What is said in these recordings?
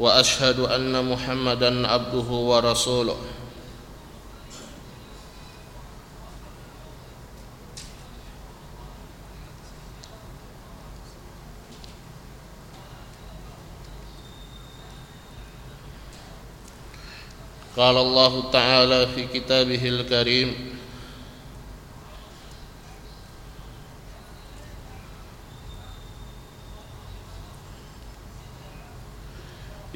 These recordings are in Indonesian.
وأشهد أن محمدا عبده ورسوله. قال الله تعالى في كتابه الكريم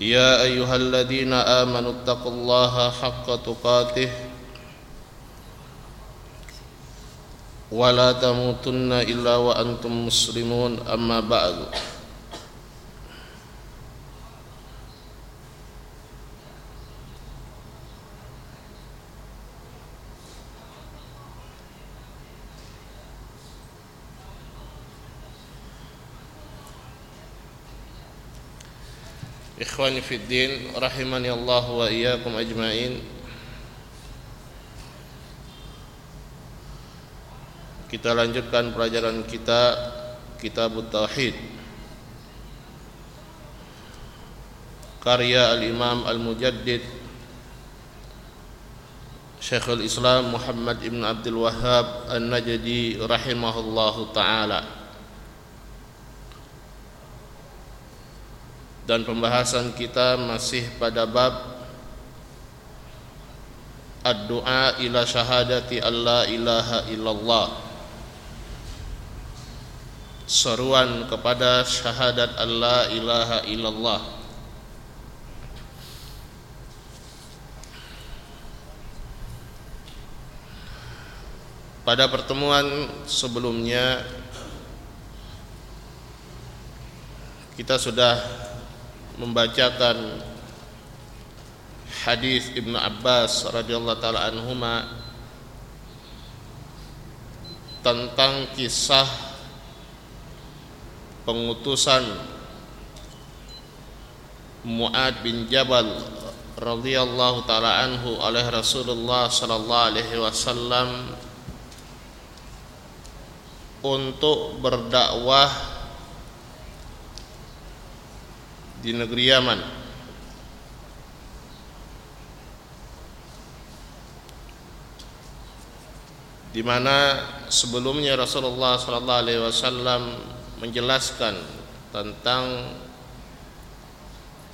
يا أيها الذين آمنوا اتقوا الله حق تقاته ولا تموتن إلا وأنتم مسلمون. أما بعد. Ikhwani fi din rahimani Allah wa iyyakum ajmain. Kita lanjutkan pelajaran kita Kitab Tauhid. Karya Al-Imam Al-Mujaddid Syekhul Islam Muhammad Ibn Abdul Wahhab An-Najdi rahimahullahu taala. Dan pembahasan kita masih pada bab ad-du'a ila syahadati alla ilaha illallah. Seruan kepada syahadat alla ilaha illallah. Pada pertemuan sebelumnya kita sudah membacakan hadis Ibnu Abbas radhiyallahu taala anhuma tentang kisah pengutusan Muad bin Jabal radhiyallahu taala anhu oleh Rasulullah sallallahu alaihi wasallam untuk berdakwah di negeri Yaman. Di mana sebelumnya Rasulullah sallallahu alaihi wasallam menjelaskan tentang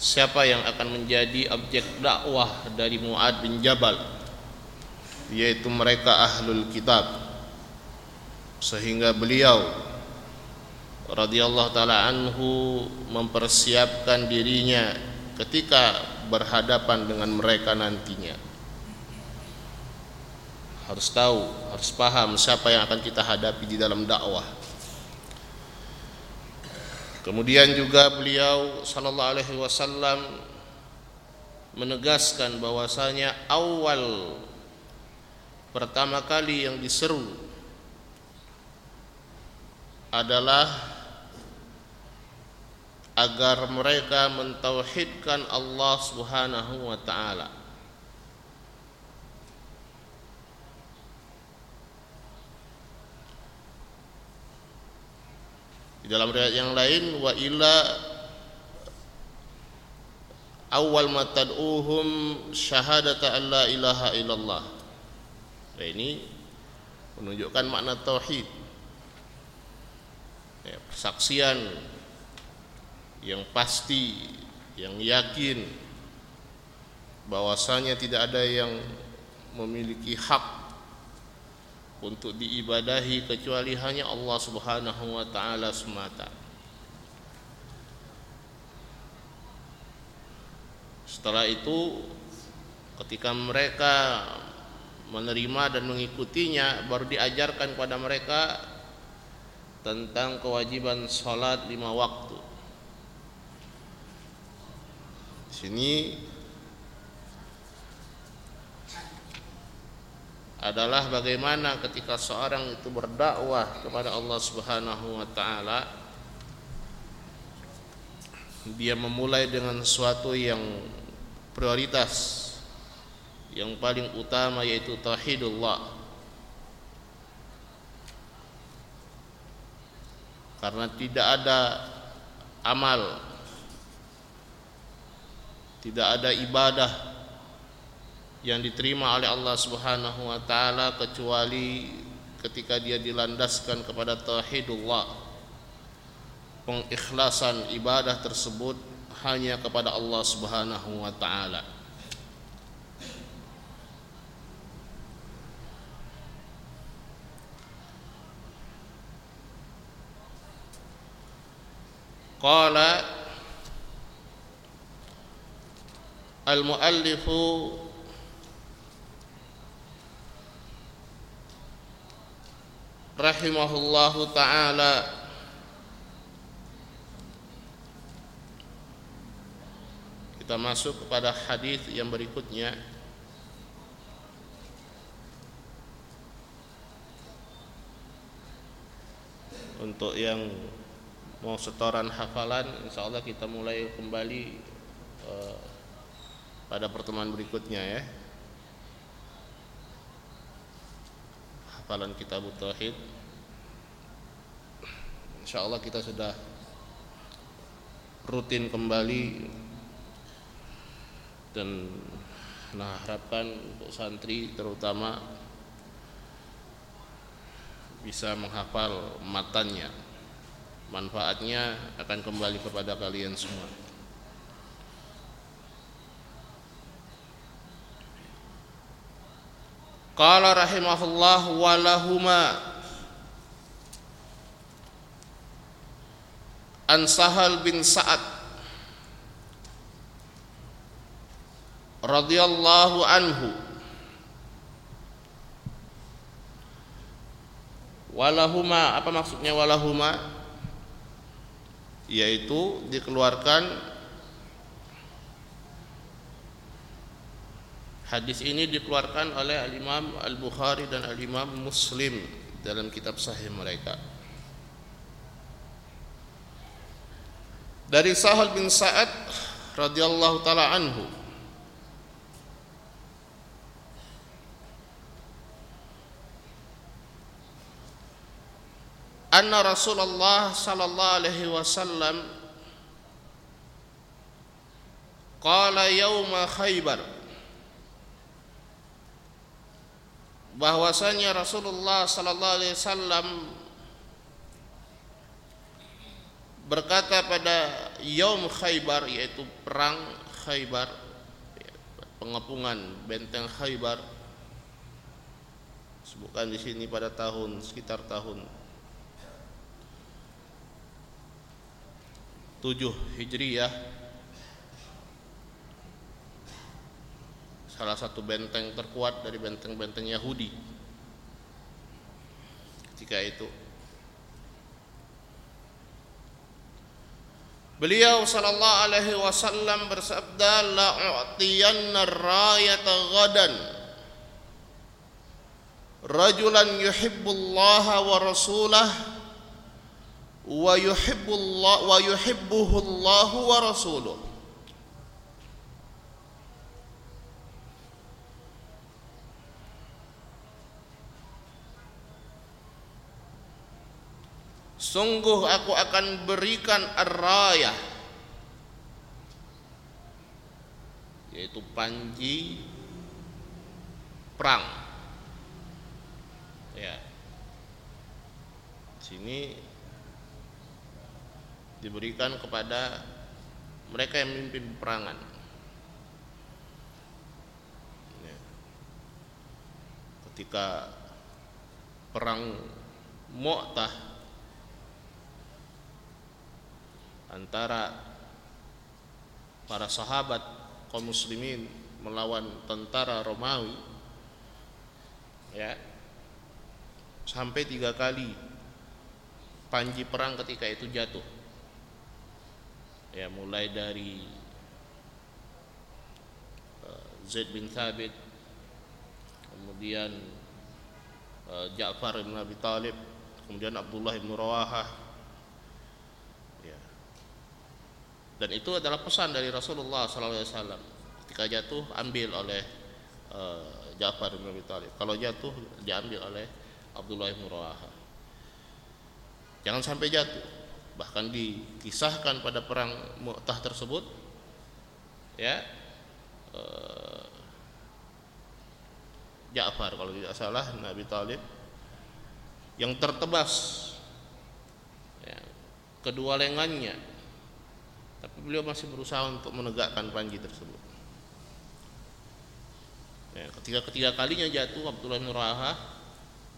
siapa yang akan menjadi objek dakwah dari Muad bin Jabal yaitu mereka ahlul kitab. Sehingga beliau radhiyallahu taala anhu mempersiapkan dirinya ketika berhadapan dengan mereka nantinya. Harus tahu harus paham siapa yang akan kita hadapi di dalam dakwah. Kemudian juga beliau sallallahu alaihi wasallam menegaskan bahwasanya awal pertama kali yang diseru adalah agar mereka mentauhidkan Allah Subhanahu wa taala. Di dalam riwayat yang lain wa ila awal ma tad'uhum syahadata an la ilaha illallah. Nah, ini menunjukkan makna tauhid ya, persaksian yang pasti yang yakin bahwasanya tidak ada yang memiliki hak untuk diibadahi kecuali hanya Allah Subhanahu wa taala semata. Setelah itu ketika mereka menerima dan mengikutinya baru diajarkan kepada mereka tentang kewajiban salat lima waktu. Di sini. Adalah bagaimana ketika seorang itu berdakwah kepada Allah Subhanahu wa taala dia memulai dengan sesuatu yang prioritas yang paling utama yaitu tauhidullah. Karena tidak ada amal tidak ada ibadah yang diterima oleh Allah Subhanahu wa taala kecuali ketika dia dilandaskan kepada tauhidullah. Pengikhlasan ibadah tersebut hanya kepada Allah Subhanahu wa taala. Qala al-muallifu rahimahullahu taala kita masuk kepada hadis yang berikutnya. Untuk yang mau setoran hafalan insyaallah kita mulai kembali uh, pada pertemuan berikutnya ya. Hafalan kitab tauhid. Insyaallah kita sudah rutin kembali dan nah harapkan untuk santri terutama bisa menghafal matanya. Manfaatnya akan kembali kepada kalian semua Qala rahimahullah walahuma. An Sahal bin Sa'ad radhiyallahu anhu. Walahuma apa maksudnya walahuma? Yaitu dikeluarkan Hadis ini dikeluarkan oleh Al-Imam Al-Bukhari dan Al-Imam Muslim dalam kitab sahih mereka. Dari Sahal bin Sa'ad radhiyallahu taala anhu anna Rasulullah sallallahu alaihi wasallam qala yauma Khaybar bahwasanya Rasulullah sallallahu alaihi wasallam berkata pada Yaum Khaybar yaitu perang Khaybar pengepungan benteng Khaybar sebutkan di sini pada tahun sekitar tahun 7 Hijriyah salah satu benteng terkuat dari benteng-benteng Yahudi. Ketika itu. Beliau sallallahu alaihi wasallam bersabda la u'tiyanna rayata ghadan. Rajulan yuhibbullaha wa rasulah wa yuhibbullah wa yuhibbuhu wa rasuluh Sungguh aku akan berikan ar-rayah yaitu panji perang. Ya. Sini diberikan kepada mereka yang memimpin peperangan ya. ketika perang Mu'tah antara para sahabat kaum muslimin melawan tentara Romawi ya sampai tiga kali panji perang ketika itu jatuh. Ya mulai dari uh, Zaid bin Thabit kemudian uh, Ja'far bin Abi Talib kemudian Abdullah bin Rawahah ya dan itu adalah pesan dari Rasulullah SAW ketika jatuh ambil oleh uh, Ja'far bin Abi Talib kalau jatuh diambil oleh Abdullah bin Rawahah jangan sampai jatuh. Bahkan dikisahkan pada perang Mu'tah tersebut ya eh, Ja'far kalau tidak salah Nabi Talib yang tertebas ya, kedua lengannya tapi beliau masih berusaha untuk menegakkan panji tersebut. Ya, ketika ketiga kalinya jatuh Abdullah bin Rawahah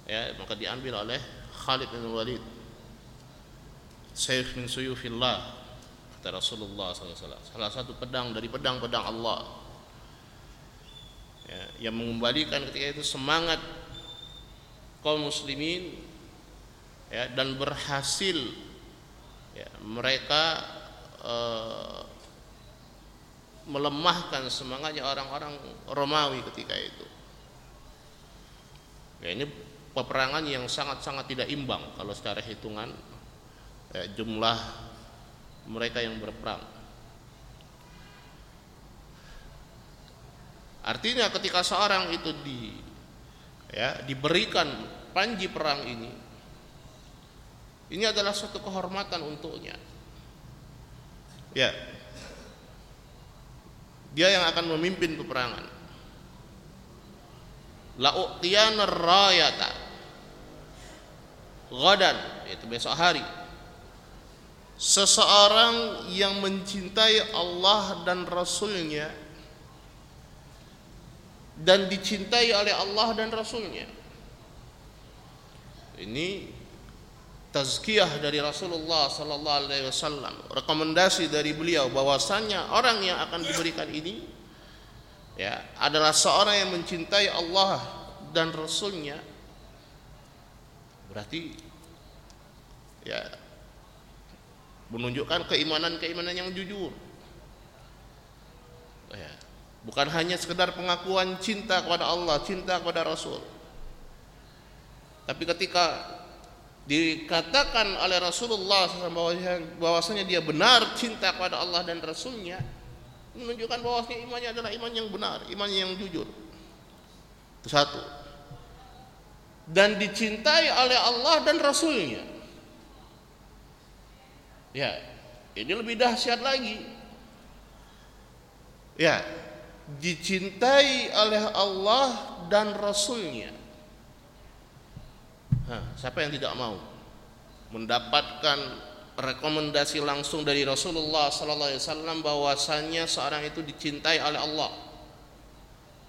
ya maka diambil oleh Khalid bin Walid. Saif min suyufillah kata Rasulullah SAW salah satu pedang dari pedang-pedang Allah. Ya, yang mengembalikan ketika itu semangat kaum muslimin ya, dan berhasil ya, mereka uh, melemahkan semangatnya orang-orang Romawi ketika itu ya, ini peperangan yang sangat-sangat tidak imbang kalau secara hitungan ya, jumlah mereka yang berperang. Artinya ketika seorang itu di ya diberikan panji perang ini ini adalah suatu kehormatan untuknya. Ya. Dia yang akan memimpin peperangan. La'u'tiyana rayata. Gadan, itu besok hari seseorang yang mencintai Allah dan Rasulnya dan dicintai oleh Allah dan Rasulnya ini tazkiyah dari Rasulullah sallallahu alaihi wasallam rekomendasi dari beliau bahwasanya orang yang akan diberikan ini ya adalah seorang yang mencintai Allah dan Rasulnya berarti ya menunjukkan keimanan-keimanan yang jujur ya. bukan hanya sekedar pengakuan cinta kepada Allah cinta kepada Rasul tapi ketika dikatakan oleh Rasulullah bahwasanya dia benar cinta kepada Allah dan Rasulnya menunjukkan bahwasanya imannya adalah iman yang benar iman yang jujur itu satu dan dicintai oleh Allah dan Rasulnya Ya, ini lebih dahsyat lagi. Ya, dicintai oleh Allah dan Rasulnya. Siapa yang tidak mau mendapatkan rekomendasi langsung dari Rasulullah sallallahu alaihi wasallam bahwasanya seorang itu dicintai oleh Allah,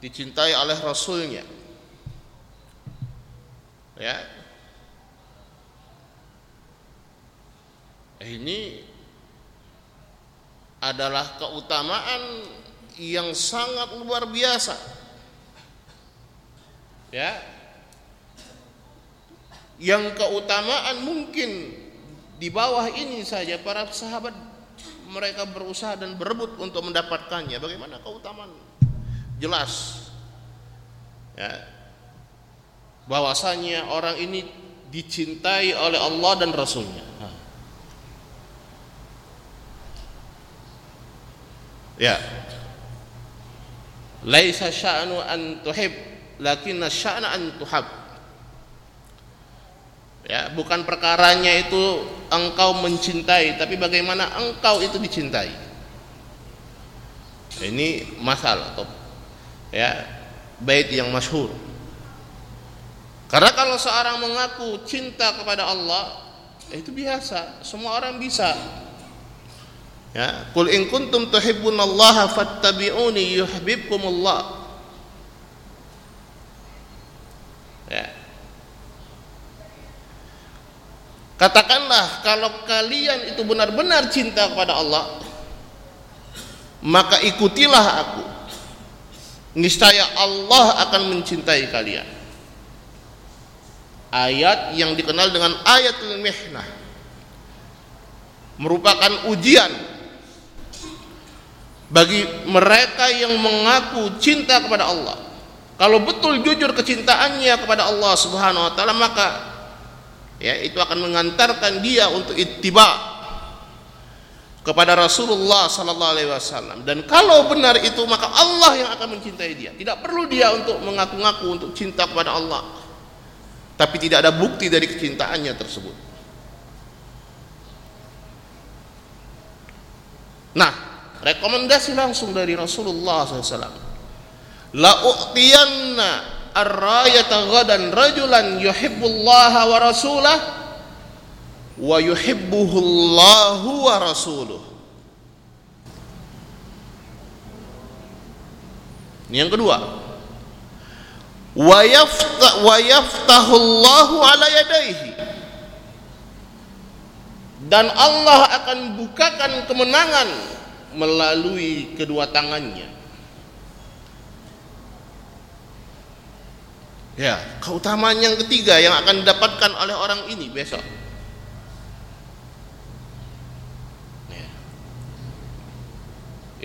dicintai oleh Rasulnya. Ya, ini adalah keutamaan yang sangat luar biasa. Ya yang keutamaan mungkin di bawah ini saja para sahabat mereka berusaha dan berebut untuk mendapatkannya. Bagaimana keutamaan? Jelas. Ya. Bahwasanya orang ini dicintai oleh Allah dan Rasulnya. Ya. Laisa sya'nu an tuhib, lakinna sya'na an tuhab. Ya, bukan perkaranya itu engkau mencintai, tapi bagaimana engkau itu dicintai. Ini masalah atau ya bait yang masyhur. Karena kalau seorang mengaku cinta kepada Allah, itu biasa, semua orang bisa Ya, qul in kuntum tuhibbunallaha fattabi'uni yuhibbukumullah. Katakanlah kalau kalian itu benar-benar cinta kepada Allah, maka ikutilah aku. Niscaya Allah akan mencintai kalian. Ayat yang dikenal dengan ayat al-mihnah merupakan ujian bagi mereka yang mengaku cinta kepada Allah. Kalau betul jujur kecintaannya kepada Allah Subhanahu wa taala maka ya itu akan mengantarkan dia untuk ittiba kepada Rasulullah sallallahu alaihi wasallam dan kalau benar itu maka Allah yang akan mencintai dia. Tidak perlu dia untuk mengaku-ngaku untuk cinta kepada Allah. Tapi tidak ada bukti dari kecintaannya tersebut. Nah, rekomendasi langsung dari Rasulullah SAW la u'tiyanna ar-rayata ghadan rajulan yuhibbullaha wa rasulah wa yuhibbuhullahu wa ini yang kedua. Wa yaftah wa yaftahullahu ala dan Allah akan bukakan kemenangan melalui kedua tangannya. Ya, keutamaan yang ketiga yang akan didapatkan oleh orang ini besok. Ya.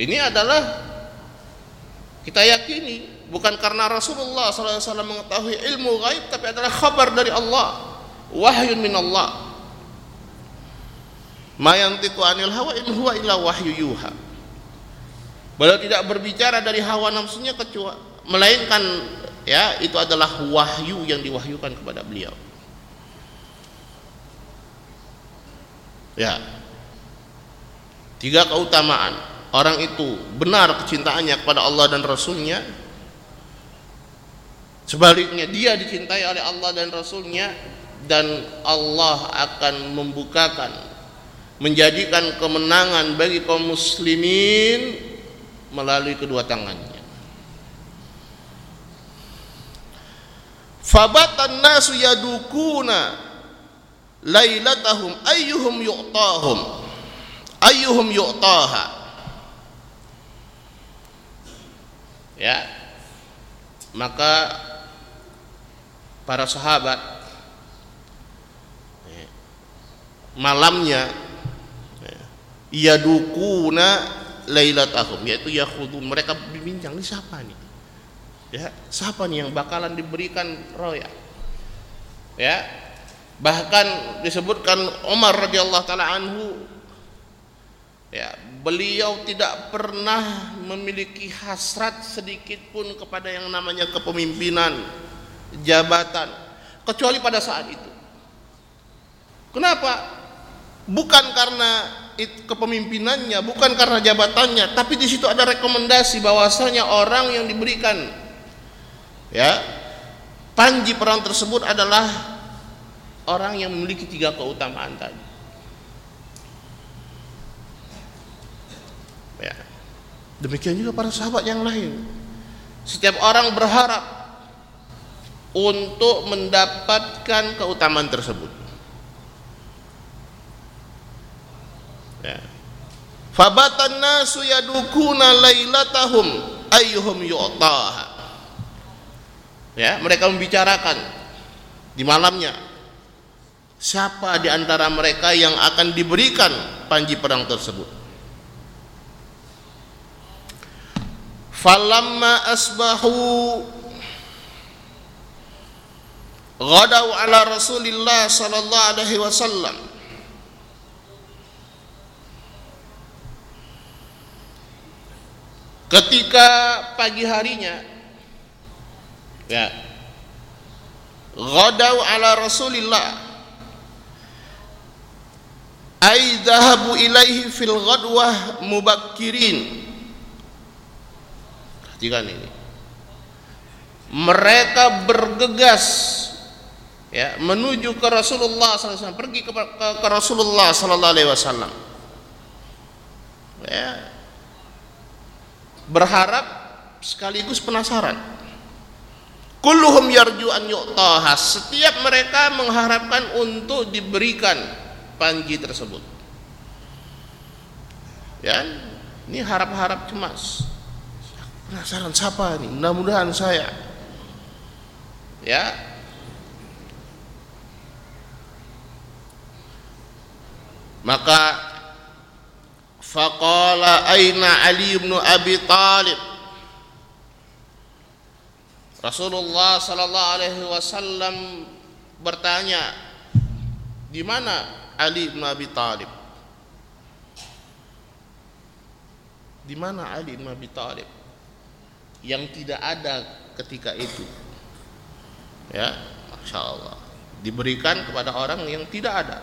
Ini adalah kita yakini bukan karena Rasulullah SAW mengetahui ilmu gaib tapi adalah kabar dari Allah, wahyu min Allah. Mayantiku anil hawa in huwa illa wahyu yuha. Beliau tidak berbicara dari hawa nafsunya kecuali melainkan ya itu adalah wahyu yang diwahyukan kepada beliau. Ya. Tiga keutamaan. Orang itu benar kecintaannya kepada Allah dan Rasulnya. Sebaliknya dia dicintai oleh Allah dan Rasulnya dan Allah akan membukakan menjadikan kemenangan bagi kaum muslimin melalui kedua tangannya. Fabatan nasu yadukuna lailatahum ayyuhum yu'tahum? Ayyuhum yu'taha? Ya. Maka para sahabat ya, malamnya yadukuna lailatahum yaitu yakhudun mereka berbincang ini siapa nih ya siapa nih yang bakalan diberikan roya? Ya bahkan disebutkan Umar radhiyallahu taala anhu ya beliau tidak pernah memiliki hasrat sedikit pun kepada yang namanya kepemimpinan jabatan kecuali pada saat itu. Kenapa? Bukan karena kepemimpinannya, bukan karena jabatannya, tapi di situ ada rekomendasi bahwasanya orang yang diberikan ya panji perang tersebut adalah orang yang memiliki tiga keutamaan tadi. Ya. Demikian juga para sahabat yang lain. Setiap orang berharap untuk mendapatkan keutamaan tersebut. ya. Fabatan nasu yadukuna lailatahum ayyuhum yu'taha. Ya, mereka membicarakan di malamnya siapa di antara mereka yang akan diberikan panji perang tersebut. Falamma asbahu ghadaw ala Rasulillah sallallahu alaihi wasallam ketika pagi harinya ya. Ghadau ala rasulillah. Ay dhahabu ilaihi fil ghadwah mubakkirin. Perhatikan ini. Mereka bergegas ya menuju ke Rasulullah SAW pergi ke, ke, ke Rasulullah Sallallahu Alaihi Wasallam. Ya, berharap sekaligus penasaran kulluhum yarju an yu'taha. Setiap mereka mengharapkan untuk diberikan panji tersebut. Ya ini harap-harap cemas. Penasaran siapa ini? Mudah-mudahan saya. Ya. Maka faqala aina ali bin abi talib Rasulullah sallallahu alaihi wasallam bertanya di mana Ali bin Abi Talib? Di mana Ali bin Abi Talib? Yang tidak ada ketika itu. Ya Masya Allah. Diberikan kepada orang yang tidak ada.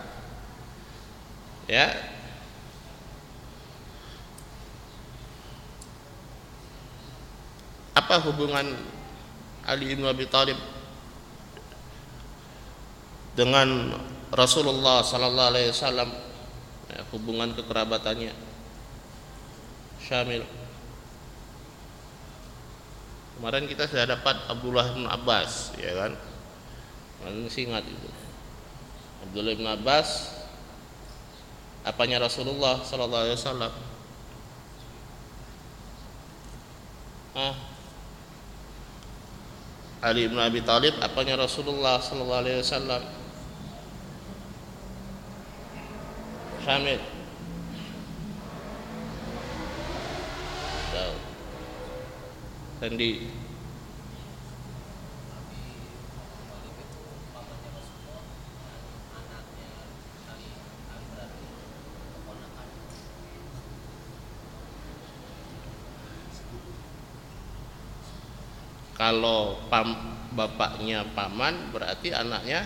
Ya. Apa hubungan Ali bin Abi Thalib dengan Rasulullah sallallahu alaihi wasallam ya, hubungan kekerabatannya. Syamil. Kemarin kita sudah dapat Abdullah bin Abbas ya kan? Masih ingat itu. Abdullah bin Abbas apanya Rasulullah sallallahu alaihi wasallam? Ah Ali bin Abi Thalib apanya Rasulullah sallallahu alaihi wasallam? Hamid Sandi kalau pam, bapaknya paman berarti anaknya?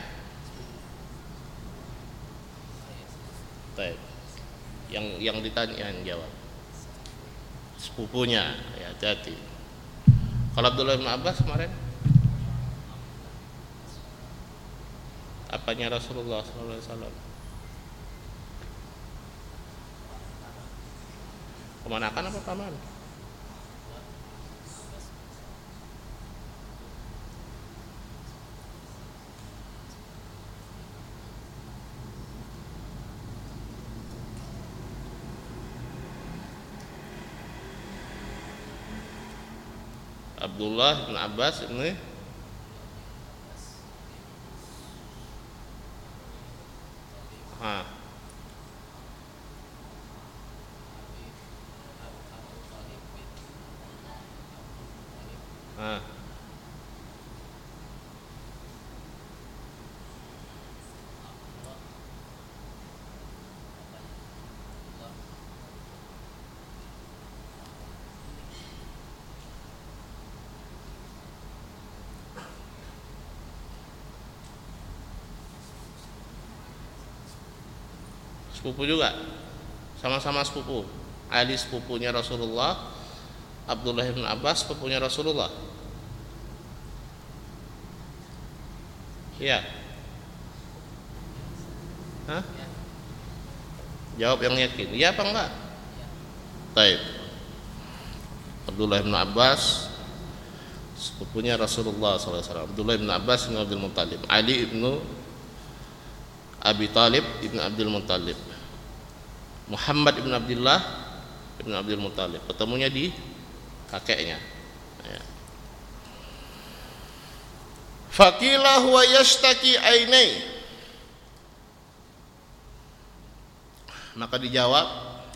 Yang yang ditanya yang jawab. Sepupunya. Ya jadi. Kalau Abdullah bin Abbas kemarin? Apanya Rasulullah SAW kemanakan apa paman Abdullah bin Abbas ini sepupu juga. Sama-sama sepupu. Ali sepupunya Rasulullah Abdullah bin Abbas sepupunya Rasulullah. Iya. Hah? jawab yang yakin. Iya apa enggak? Taib Abdullah bin Abbas sepupunya Rasulullah SAW Abdullah bin Abbas bin Abdul Muttalib. Ali bin Abi Talib ibn Abdul Muttalib Muhammad ibn Abdullah ibn Abdul Muttalib. Ketemunya di kakeknya. Ya. Fakila huwa yashtaki ainai maka dijawab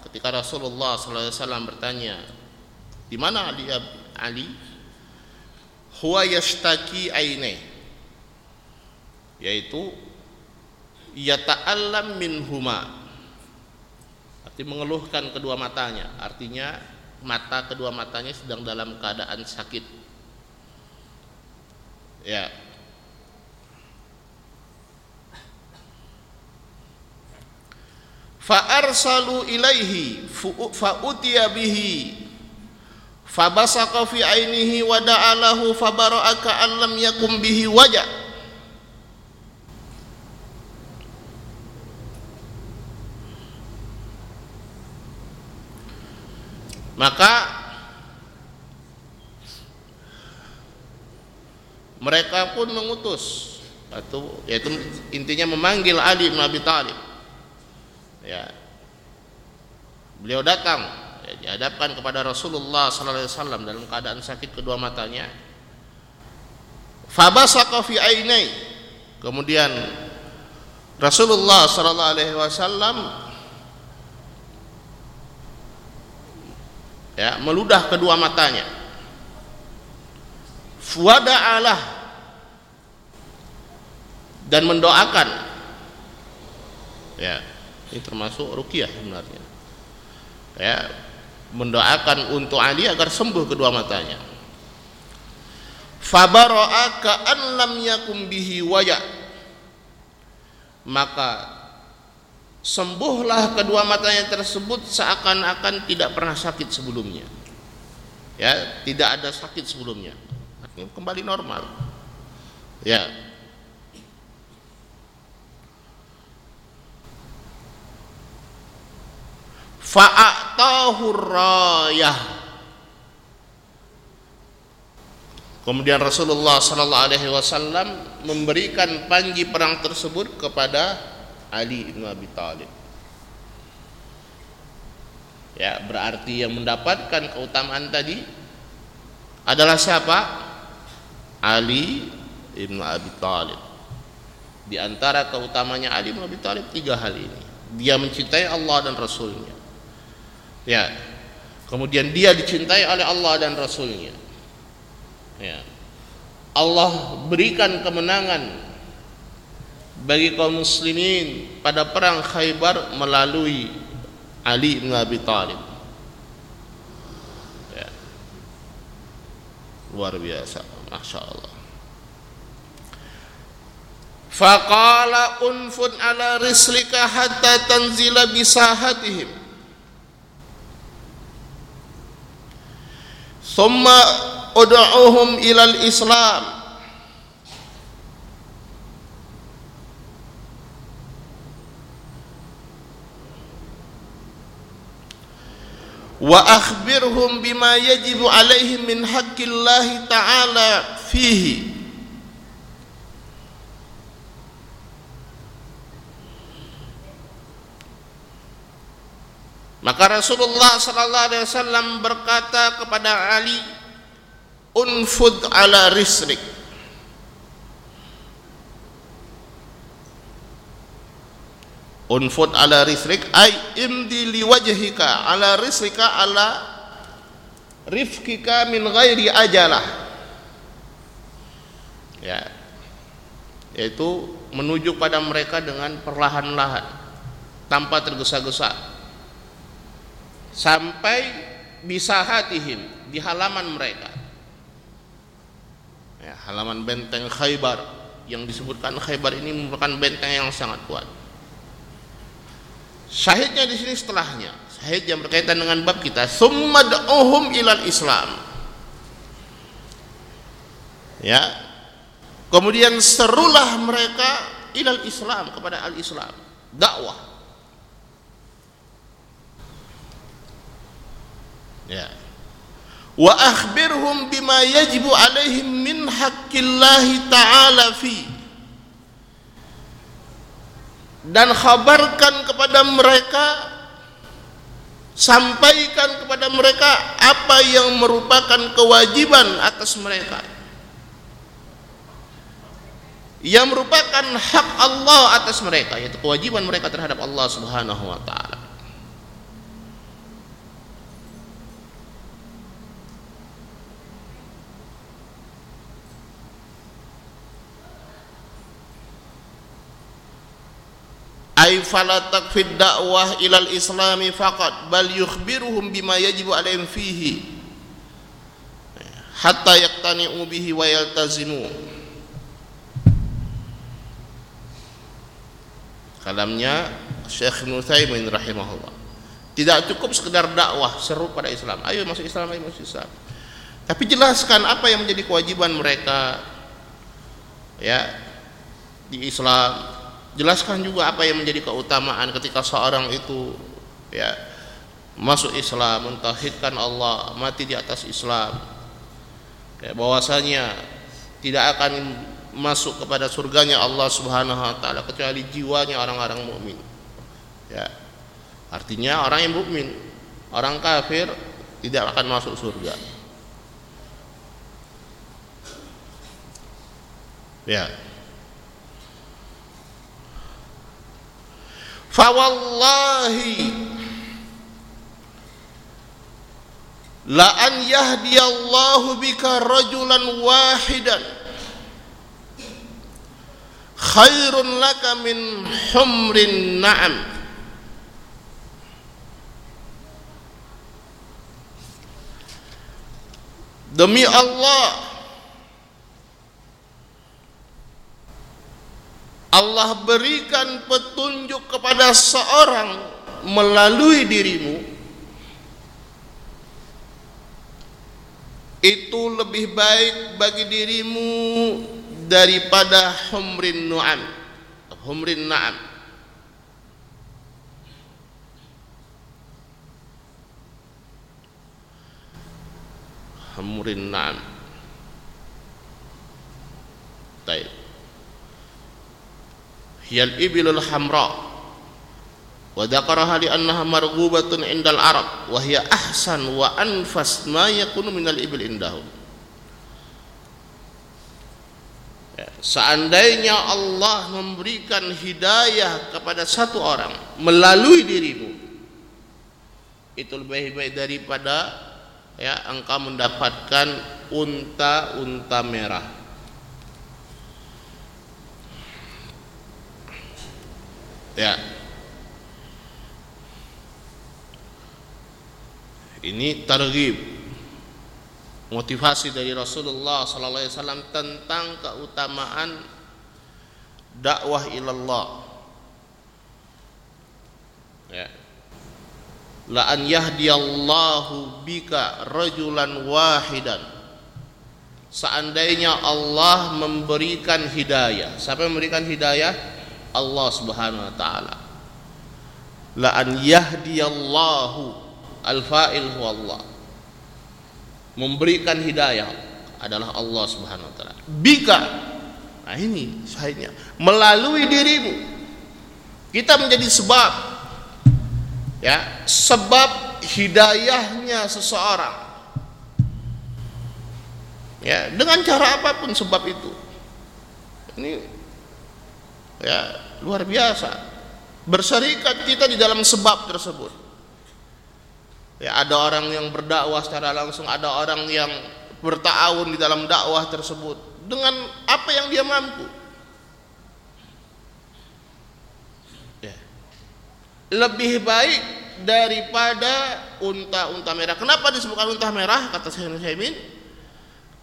ketika Rasulullah SAW bertanya di mana Ali Ali? Huwa yashtaki ainai yaitu yata'allam minhuma arti mengeluhkan kedua matanya. Artinya mata kedua matanya sedang dalam keadaan sakit. Ya. Fa arsalu ilaihi fa utiya bihi. Fa basaqa fi ainihi wa da'alahu fa bara'aka allam yakum bihi wajah maka mereka pun mengutus atau yaitu intinya memanggil Ali bin Abi Thalib. Ya. Beliau datang ya, dihadapkan kepada Rasulullah sallallahu alaihi wasallam dalam keadaan sakit kedua matanya. Fabasaqa fi ainai. Kemudian Rasulullah sallallahu alaihi wasallam ya meludah kedua matanya. Fuada'alah. Dan mendoakan. Ya ini termasuk ruqyah sebenarnya. Ya mendoakan untuk Ali agar sembuh kedua matanya. Fabara'a ka'an lam yakum bihi waya. Maka sembuhlah kedua matanya tersebut seakan-akan tidak pernah sakit sebelumnya. Ya tidak ada sakit sebelumnya. Kembali normal. Ya. Fa'atahu rayah. Kemudian Rasulullah sallallahu alaihi wasallam memberikan panji perang tersebut kepada Ali bin Abi Thalib. Ya, berarti yang mendapatkan keutamaan tadi adalah siapa? Ali bin Abi Thalib. Di antara keutamanya Ali bin Abi Thalib tiga hal ini. Dia mencintai Allah dan Rasulnya. Ya. Kemudian dia dicintai oleh Allah dan Rasulnya ya. Allah berikan kemenangan bagi kaum muslimin pada perang Khaybar melalui Ali bin Abi Thalib. Ya. Luar biasa, masya Allah. Faqala unfud ala rislika hatta tanzila bisahatihim. Thumma ud'uhum ilal Islam wa akhbirhum bima yajibu alaihim min haqqillahi ta'ala fihi. Maka Rasulullah sallallahu alaihi wasallam berkata kepada Ali unfud ala risrik unfud ala risrik ay imdi liwajhika ala risrika ala rifkika min ghairi ajalah. Ya. Yaitu menuju pada mereka dengan perlahan-lahan tanpa tergesa-gesa. Sampai bisa hatihim di halaman mereka. Ya, halaman benteng Khaybar yang disebutkan Khaybar ini merupakan benteng yang sangat kuat syahidnya di sini setelahnya. Syahid yang berkaitan dengan bab kita summad'uhum ilal Islam. Ya. Kemudian serulah mereka ilal Islam kepada al-Islam. Dakwah. Ya. Wa akhbirhum bima yajibu alaihim min haqqillahi ta'ala fi dan khabarkan kepada mereka sampaikan kepada mereka apa yang merupakan kewajiban atas mereka. Yang merupakan hak Allah atas mereka yaitu kewajiban mereka terhadap Allah Subhanahu wa taala ay fala takfid dakwah ilal islami faqat bal yukhbiruhum bima yajibu alaihim fihi. Hatta yaqtani'u bihi wa yaltazimu. Kalamnya Syekh Ibn Thaymin rahimahullah. Tidak cukup sekedar dakwah seru pada Islam. Ayo masuk Islam ayo masuk Islam. Tapi jelaskan apa yang menjadi kewajiban mereka ya di Islam jelaskan juga apa yang menjadi keutamaan ketika seorang itu ya masuk Islam mentauhidkan Allah mati di atas Islam. Ya, bahwasanya tidak akan masuk kepada surganya Allah Subhanahu wa taala kecuali jiwanya orang-orang mukmin. Ya artinya orang yang mukmin orang kafir tidak akan masuk surga. Ya fawallahi. La an yahdiyallahu bika rajulan wahidan. Khairun laka min humrin na'am. Demi Allah Allah berikan petunjuk kepada seorang melalui dirimu itu lebih baik bagi dirimu daripada humrin nu'am humrin na'am humrin na'am Baik. Hiyal ibilul hamra. Wa dzakaraha li annaha marghubatun indal arab wa hiya ahsan wa anfas ma yakunu minal ibil indahum ya, seandainya Allah memberikan hidayah kepada satu orang melalui dirimu itu lebih baik daripada ya engkau mendapatkan unta-unta merah ya Ini targhib motivasi dari Rasulullah sallallahu alaihi wasallam tentang keutamaan dakwah ilallah. Ya. La an yahdiyallahu bika rajulan wahidan. Seandainya Allah memberikan hidayah. Siapa yang memberikan hidayah? Allah Subhanahu wa taala. La an yahdiyallahu Al-fa'il huwa Allah. Memberikan hidayah adalah Allah Subhanahu wa taala. Bika Nah ini syahidnya melalui dirimu kita menjadi sebab ya sebab hidayahnya seseorang ya dengan cara apa pun sebab itu ini ya luar biasa berserikat kita di dalam sebab tersebut Ya, ada orang yang berdakwah secara langsung, ada orang yang bertawun di dalam dakwah tersebut dengan apa yang dia mampu. Ya. Lebih baik daripada unta-unta merah. Kenapa disebutkan unta merah? Kata Syekh Nusaimin.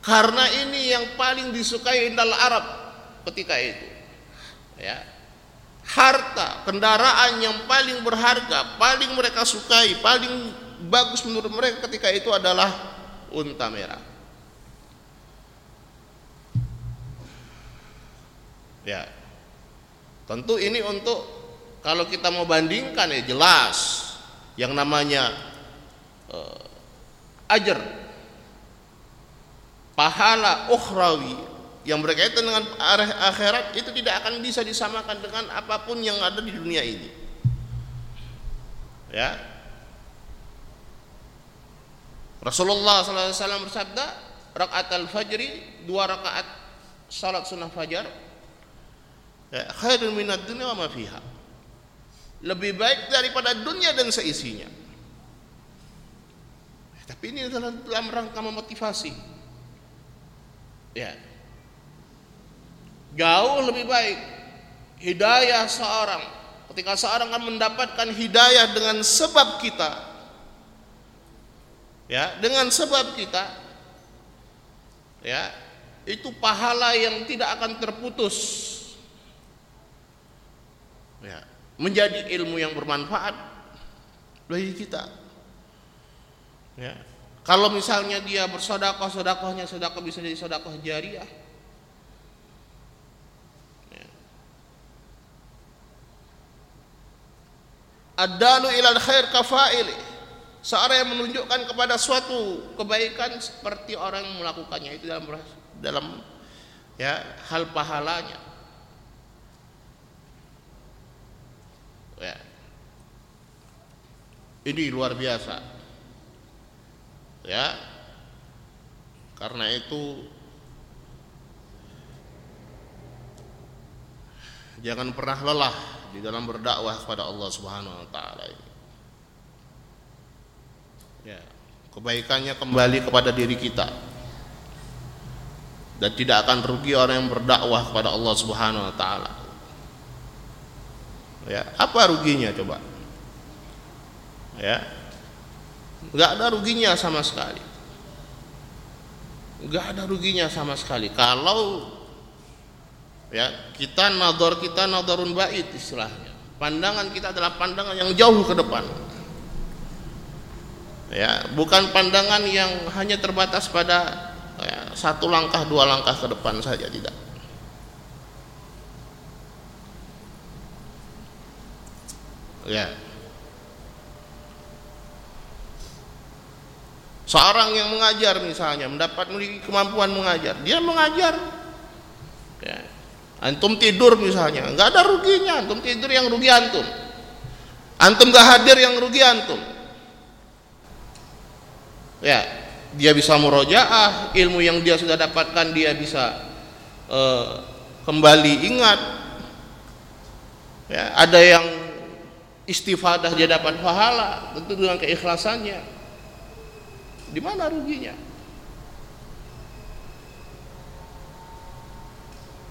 Karena ini yang paling disukai indal Arab ketika itu. Ya. Harta, kendaraan yang paling berharga, paling mereka sukai, paling bagus menurut mereka ketika itu adalah unta merah. Ya. Tentu ini untuk kalau kita mau bandingkan ya jelas yang namanya uh, ajar pahala ukhrawi yang berkaitan dengan akhirat itu tidak akan bisa disamakan dengan apa pun yang ada di dunia ini. Ya, Rasulullah SAW bersabda, rakaat al-fajri dua rakaat salat sunnah fajar, ya, khairun minad dunya wa ma fiha. Lebih baik daripada dunia dan seisinya. Tapi ini dalam, dalam rangka memotivasi. Ya. Jauh lebih baik hidayah seorang. Ketika seorang akan mendapatkan hidayah dengan sebab kita ya dengan sebab kita ya itu pahala yang tidak akan terputus. Ya menjadi ilmu yang bermanfaat bagi kita. Ya kalau misalnya dia bersodakoh sodakohnya sodakoh bisa jadi sodakoh jariah adalu ilal khair kafaili seorang yang menunjukkan kepada suatu kebaikan seperti orang yang melakukannya. Itu dalam dalam ya hal pahalanya. Ya. Ini luar biasa. Ya. Karena itu jangan pernah lelah di dalam berdakwah kepada Allah Subhanahu wa taala ini. Ya, kebaikannya kembali kepada diri kita. Dan tidak akan rugi orang yang berdakwah kepada Allah Subhanahu wa taala. Ya, apa ruginya coba? Ya. Enggak ada ruginya sama sekali. Enggak ada ruginya sama sekali kalau ya kita nador kita nadorun bait istilahnya. Pandangan kita adalah pandangan yang jauh ke depan. Ya bukan pandangan yang hanya terbatas pada ya, satu langkah dua langkah ke depan saja tidak. Ya. Seorang yang mengajar misalnya mendapat kemampuan mengajar dia mengajar. Ya antum tidur misalnya nggak ada ruginya. Antum tidur yang rugi antum. Antum gak hadir yang rugi antum. Ya dia bisa murojaah ilmu yang dia sudah dapatkan dia bisa uh, kembali ingat. Ya ada yang istifadah dia dapat pahala tentu dengan keikhlasannya. Di mana ruginya?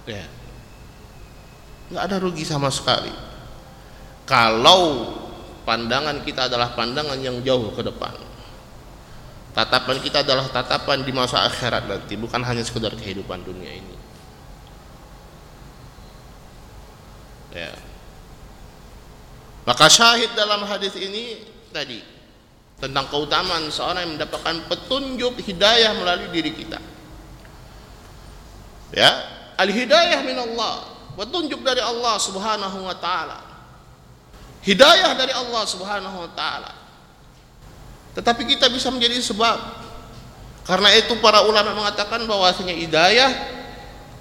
Ya nggak ada rugi sama sekali. Kalau pandangan kita adalah pandangan yang jauh ke depan. Tatapan kita adalah tatapan di masa akhirat nanti bukan hanya sekedar kehidupan dunia ini. Ya. Maka syahid dalam hadis ini tadi tentang keutamaan seorang yang mendapatkan petunjuk hidayah melalui diri kita. Ya. Al hidayah min Allah petunjuk dari Allah Subhanahu wa taala. Hidayah dari Allah Subhanahu wa taala. Tetapi kita bisa menjadi sebab. Karena itu para ulama mengatakan bahwasanya hidayah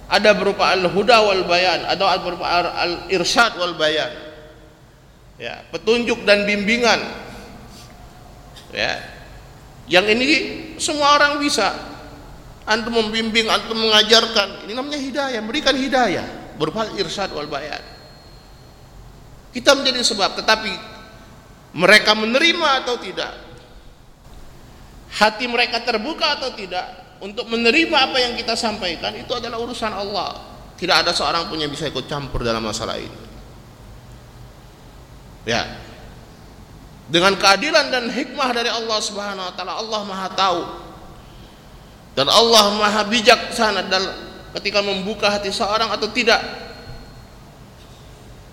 ada berupa al-huda wal bayan, atau berupa al-irsyad wal bayan. Ya, petunjuk dan bimbingan. Ya. Yang ini semua orang bisa. Antum membimbing, antum mengajarkan. Ini namanya hidayah, berikan hidayah berupa irsyad wal bayan kita menjadi sebab tetapi mereka menerima atau tidak? Hati mereka terbuka atau tidak untuk menerima apa yang kita sampaikan itu adalah urusan Allah. Tidak ada seorang pun yang bisa ikut campur dalam masalah ini. Ya. Dengan keadilan dan hikmah dari Allah Subhanahu wa taala Allah Maha tahu. Dan Allah Maha bijaksana dalam ketika membuka hati seorang atau tidak.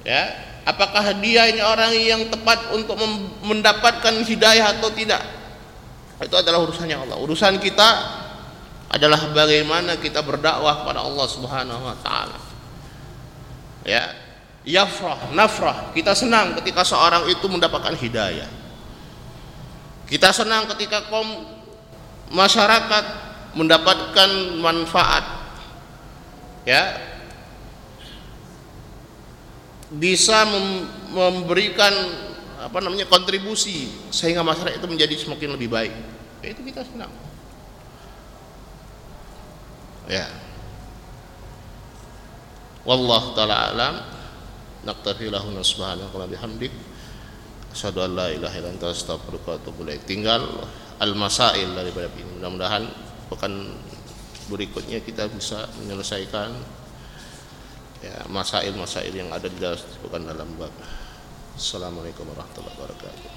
Ya apakah dia ini orang yang tepat untuk mendapatkan hidayah atau tidak? Itu adalah urusannya Allah. Urusan kita adalah bagaimana kita berdakwah kepada Allah Subhanahu wa taala. Ya yafrah nafrah. Kita senang ketika seorang itu mendapatkan hidayah. Kita senang ketika kaum masyarakat mendapatkan manfaat ya. Bisa memberikan apa namanya kontribusi sehingga masyarakat itu menjadi semakin lebih baik. Ya, itu kita senang. Ya. Wallah taala alam. Naktafi lahu subhanahu wa bihamdik. Asyhadu an la ilaha illa anta astaghfiruka wa atubu ilaik. Tinggal al masail daripada ini. Mudah-mudahan bukan berikutnya kita bisa menyelesaikan ya masail-masail yang ada di dalam dalam bab. Assalamualaikum warahmatullahi wabarakatuh